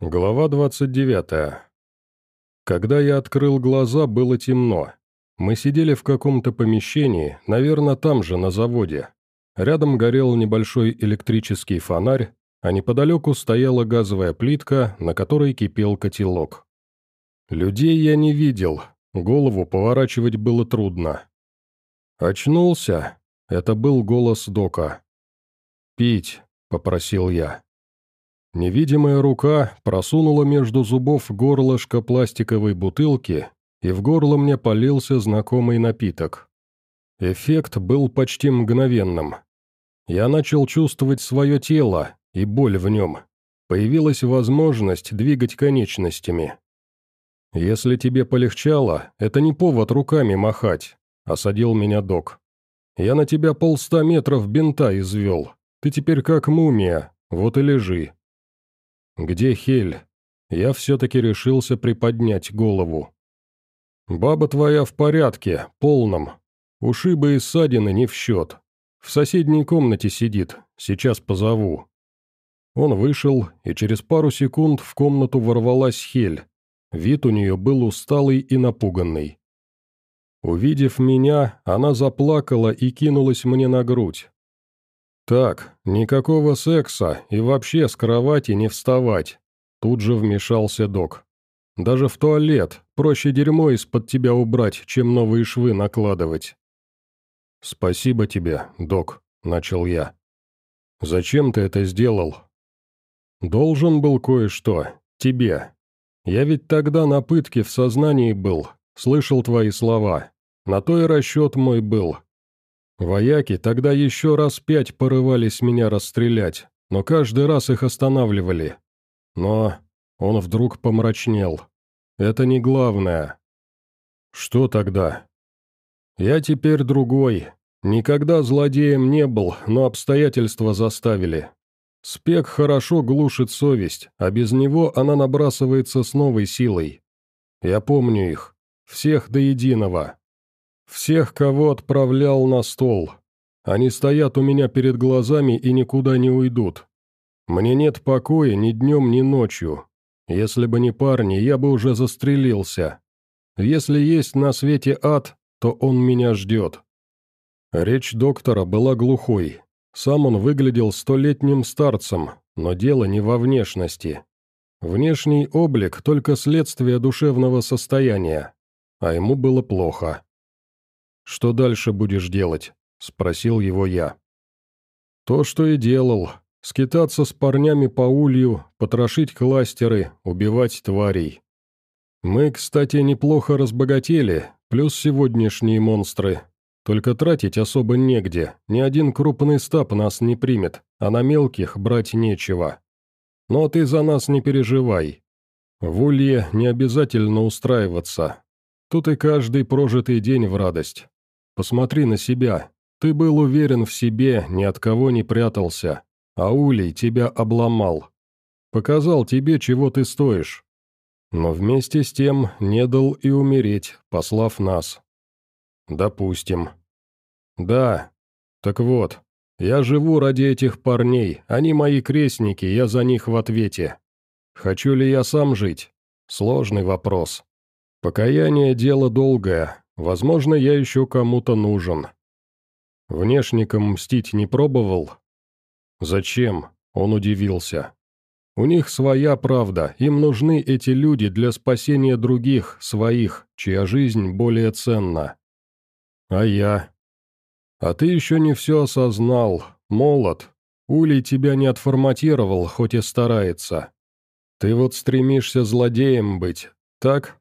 Глава 29. Когда я открыл глаза, было темно. Мы сидели в каком-то помещении, наверное, там же, на заводе. Рядом горел небольшой электрический фонарь, а неподалеку стояла газовая плитка, на которой кипел котелок. Людей я не видел, голову поворачивать было трудно. «Очнулся?» — это был голос Дока. «Пить», — попросил я. Невидимая рука просунула между зубов горлышко пластиковой бутылки, и в горло мне полился знакомый напиток. Эффект был почти мгновенным. Я начал чувствовать свое тело и боль в нем. Появилась возможность двигать конечностями. «Если тебе полегчало, это не повод руками махать», — осадил меня док. «Я на тебя полста метров бинта извел. Ты теперь как мумия, вот и лежи». «Где Хель?» Я все-таки решился приподнять голову. «Баба твоя в порядке, полном. Ушибы и ссадины не в счет. В соседней комнате сидит, сейчас позову». Он вышел, и через пару секунд в комнату ворвалась Хель. Вид у нее был усталый и напуганный. Увидев меня, она заплакала и кинулась мне на грудь. «Так, никакого секса и вообще с кровати не вставать», тут же вмешался док. «Даже в туалет проще дерьмо из-под тебя убрать, чем новые швы накладывать». «Спасибо тебе, док», — начал я. «Зачем ты это сделал?» «Должен был кое-что. Тебе. Я ведь тогда на пытке в сознании был, слышал твои слова. На то и расчет мой был, Вояки тогда еще раз пять порывались меня расстрелять, но каждый раз их останавливали. Но он вдруг помрачнел. Это не главное. Что тогда? Я теперь другой. Никогда злодеем не был, но обстоятельства заставили. Спек хорошо глушит совесть, а без него она набрасывается с новой силой. Я помню их. Всех до единого. Всех, кого отправлял на стол. Они стоят у меня перед глазами и никуда не уйдут. Мне нет покоя ни днем, ни ночью. Если бы не парни, я бы уже застрелился. Если есть на свете ад, то он меня ждет». Речь доктора была глухой. Сам он выглядел столетним старцем, но дело не во внешности. Внешний облик – только следствие душевного состояния. А ему было плохо. «Что дальше будешь делать?» – спросил его я. «То, что и делал. Скитаться с парнями по улью, потрошить кластеры, убивать тварей. Мы, кстати, неплохо разбогатели, плюс сегодняшние монстры. Только тратить особо негде, ни один крупный стаб нас не примет, а на мелких брать нечего. Но ты за нас не переживай. В улье не обязательно устраиваться. Тут и каждый прожитый день в радость. Посмотри на себя. Ты был уверен в себе, ни от кого не прятался. А Улей тебя обломал. Показал тебе, чего ты стоишь. Но вместе с тем не дал и умереть, послав нас. Допустим. Да. Так вот, я живу ради этих парней, они мои крестники, я за них в ответе. Хочу ли я сам жить? Сложный вопрос. Покаяние – дело долгое, Возможно, я еще кому-то нужен. Внешникам мстить не пробовал? Зачем? Он удивился. У них своя правда, им нужны эти люди для спасения других, своих, чья жизнь более ценна. А я? А ты еще не все осознал, молод. Улей тебя не отформатировал, хоть и старается. Ты вот стремишься злодеем быть, так?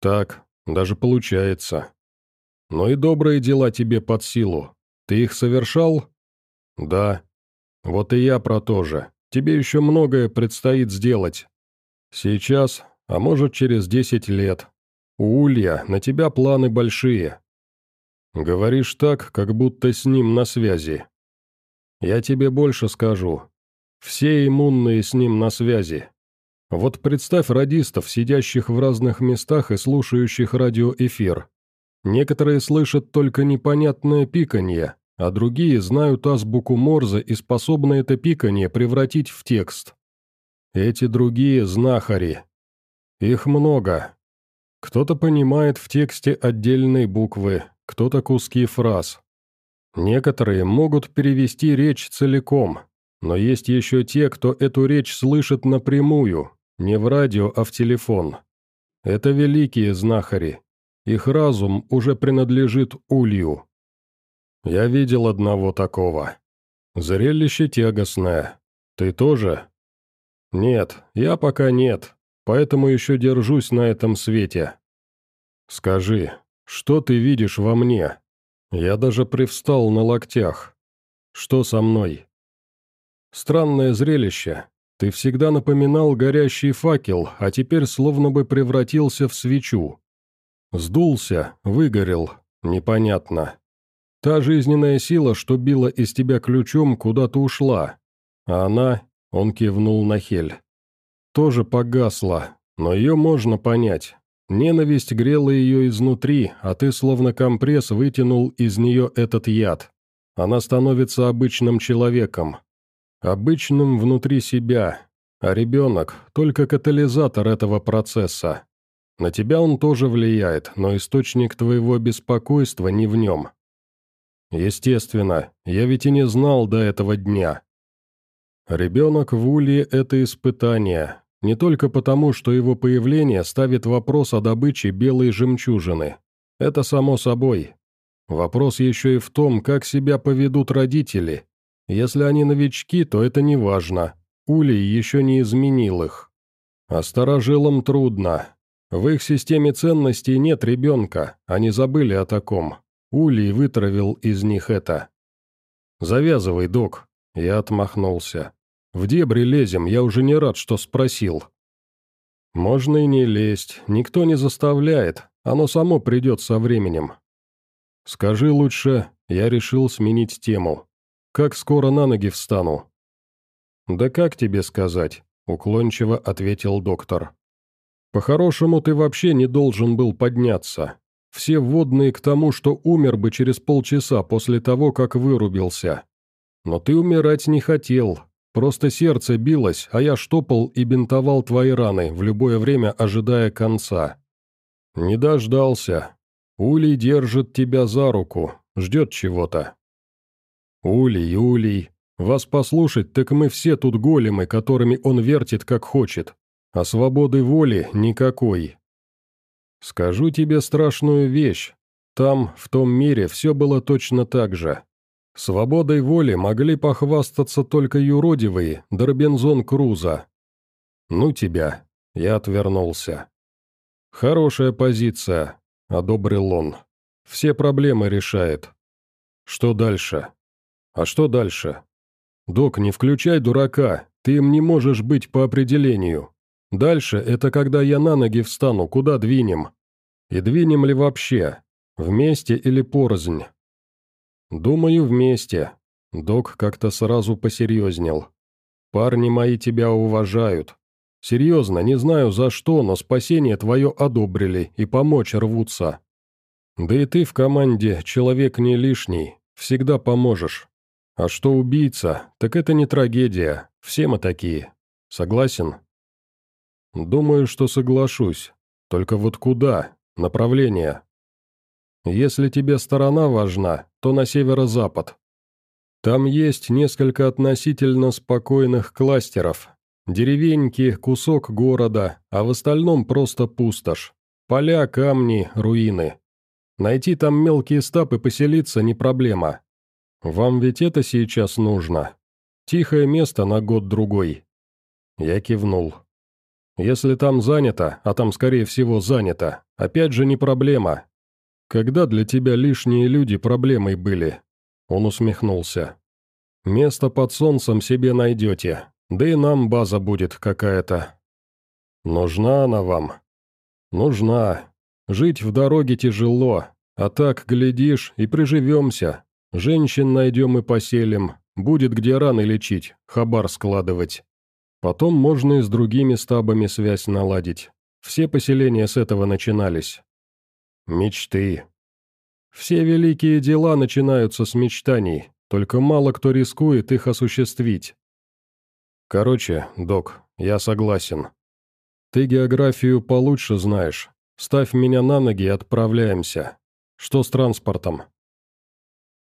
Так, даже получается. Но и добрые дела тебе под силу. Ты их совершал? Да. Вот и я про то же. Тебе еще многое предстоит сделать. Сейчас, а может через десять лет. У Улья на тебя планы большие. Говоришь так, как будто с ним на связи. Я тебе больше скажу. Все иммунные с ним на связи. Вот представь радистов, сидящих в разных местах и слушающих радиоэфир. Некоторые слышат только непонятное пиканье, а другие знают азбуку Морзе и способны это пиканье превратить в текст. Эти другие – знахари. Их много. Кто-то понимает в тексте отдельные буквы, кто-то куски фраз. Некоторые могут перевести речь целиком, но есть еще те, кто эту речь слышит напрямую, не в радио, а в телефон. Это великие знахари. Их разум уже принадлежит Улью. Я видел одного такого. Зрелище тягостное. Ты тоже? Нет, я пока нет, поэтому еще держусь на этом свете. Скажи, что ты видишь во мне? Я даже привстал на локтях. Что со мной? Странное зрелище. Ты всегда напоминал горящий факел, а теперь словно бы превратился в свечу. Сдулся, выгорел, непонятно. Та жизненная сила, что била из тебя ключом, куда-то ушла. А она, он кивнул на Хель, тоже погасла, но ее можно понять. Ненависть грела ее изнутри, а ты словно компресс вытянул из нее этот яд. Она становится обычным человеком. Обычным внутри себя, а ребенок – только катализатор этого процесса. На тебя он тоже влияет, но источник твоего беспокойства не в нем. Естественно, я ведь и не знал до этого дня. Ребенок в Улье – это испытание, не только потому, что его появление ставит вопрос о добыче белой жемчужины. Это само собой. Вопрос еще и в том, как себя поведут родители. Если они новички, то это не важно. Улей еще не изменил их. А старожилам трудно. В их системе ценностей нет ребенка, они забыли о таком. Улей вытравил из них это. «Завязывай, док», — я отмахнулся. «В дебри лезем, я уже не рад, что спросил». «Можно и не лезть, никто не заставляет, оно само придет со временем». «Скажи лучше», — я решил сменить тему. «Как скоро на ноги встану?» «Да как тебе сказать?» — уклончиво ответил доктор. «По-хорошему, ты вообще не должен был подняться. Все вводные к тому, что умер бы через полчаса после того, как вырубился. Но ты умирать не хотел, просто сердце билось, а я штопал и бинтовал твои раны, в любое время ожидая конца. Не дождался. Улей держит тебя за руку, ждет чего-то. Улей, Улей, вас послушать, так мы все тут големы, которыми он вертит как хочет, а свободы воли никакой. Скажу тебе страшную вещь. Там, в том мире, все было точно так же. Свободой воли могли похвастаться только юродивые, да Робинзон Круза. «Ну тебя», — я отвернулся. «Хорошая позиция», — одобрил он. «Все проблемы решает». «Что дальше?» «А что дальше?» «Док, не включай дурака, ты им не можешь быть по определению. Дальше – это когда я на ноги встану, куда двинем. И двинем ли вообще? Вместе или порознь? Думаю, вместе. Док как-то сразу посерьезнел. Парни мои тебя уважают. Серьезно, не знаю за что, но спасение твое одобрили и помочь рвутся. Да и ты в команде человек не лишний, всегда поможешь. А что убийца, так это не трагедия, все мы такие. Согласен? «Думаю, что соглашусь. Только вот куда? Направление?» «Если тебе сторона важна, то на северо-запад. Там есть несколько относительно спокойных кластеров. Деревеньки, кусок города, а в остальном просто пустошь. Поля, камни, руины. Найти там мелкие стап и поселиться не проблема. Вам ведь это сейчас нужно. Тихое место на год-другой». Я кивнул. Если там занято, а там, скорее всего, занято, опять же не проблема. Когда для тебя лишние люди проблемой были?» Он усмехнулся. «Место под солнцем себе найдете, да и нам база будет какая-то». «Нужна она вам?» «Нужна. Жить в дороге тяжело, а так, глядишь, и приживемся. Женщин найдем и поселим, будет где раны лечить, хабар складывать». Потом можно и с другими стабами связь наладить. Все поселения с этого начинались. Мечты. Все великие дела начинаются с мечтаний, только мало кто рискует их осуществить. Короче, док, я согласен. Ты географию получше знаешь. Ставь меня на ноги и отправляемся. Что с транспортом?»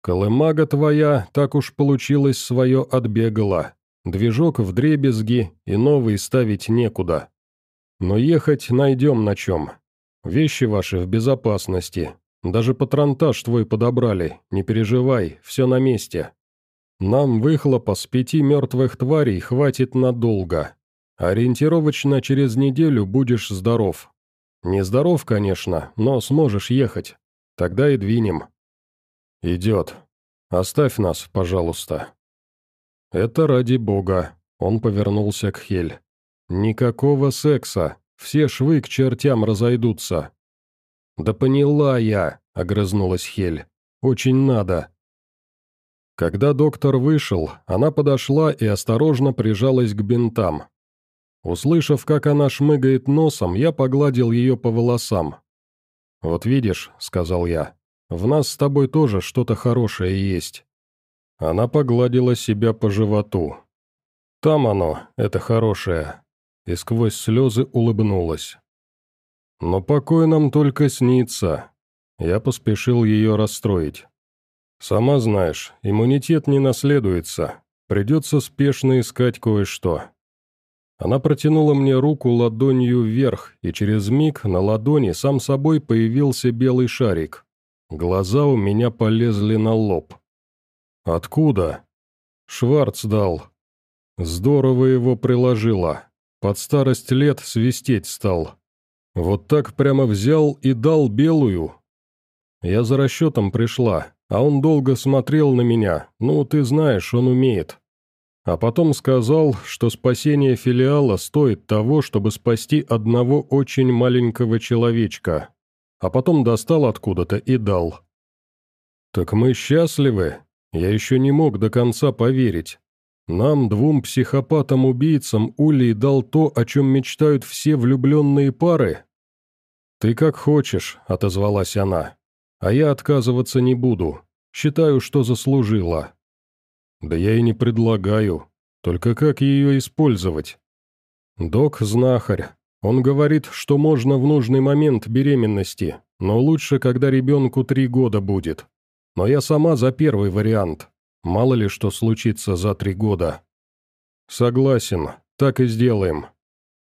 «Колымага твоя, так уж получилось, свое отбегала. Движок в дребезги, и новый ставить некуда. Но ехать найдем на чем. Вещи ваши в безопасности. Даже патронтаж твой подобрали, не переживай, все на месте. Нам выхлопа с пяти мертвых тварей хватит надолго. Ориентировочно через неделю будешь здоров. Не здоров, конечно, но сможешь ехать. Тогда и двинем. Идет. Оставь нас, пожалуйста. Это ради бога. Он повернулся к Хель. Никакого секса. Все швы к чертям разойдутся. Да поняла я, огрызнулась Хель. Очень надо. Когда доктор вышел, она подошла и осторожно прижалась к бинтам. Услышав, как она шмыгает носом, я погладил ее по волосам. «Вот видишь», — сказал я, — «в нас с тобой тоже что-то хорошее есть». Она погладила себя по животу. «Там оно, это хорошее», и сквозь слезы улыбнулась. «Но покой нам только снится». Я поспешил ее расстроить. «Сама знаешь, иммунитет не наследуется. Придется спешно искать кое-что». Она протянула мне руку ладонью вверх, и через миг на ладони сам собой появился белый шарик. Глаза у меня полезли на лоб. «Откуда?» «Шварц дал». «Здорово его приложила. Под старость лет свистеть стал. Вот так прямо взял и дал белую. Я за расчетом пришла, а он долго смотрел на меня, ну, ты знаешь, он умеет. А потом сказал, что спасение филиала стоит того, чтобы спасти одного очень маленького человечка. А потом достал откуда-то и дал. «Так мы счастливы?» Я еще не мог до конца поверить. Нам, двум психопатам-убийцам, Улей дал то, о чем мечтают все влюбленные пары? «Ты как хочешь», — отозвалась она. А я отказываться не буду. Считаю, что заслужила. Да я и не предлагаю. Только как ее использовать? Док – знахарь. Он говорит, что можно в нужный момент беременности, но лучше, когда ребенку три года будет. Но я сама за первый вариант. Мало ли что случится за три года. Согласен, так и сделаем.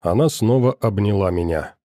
Она снова обняла меня.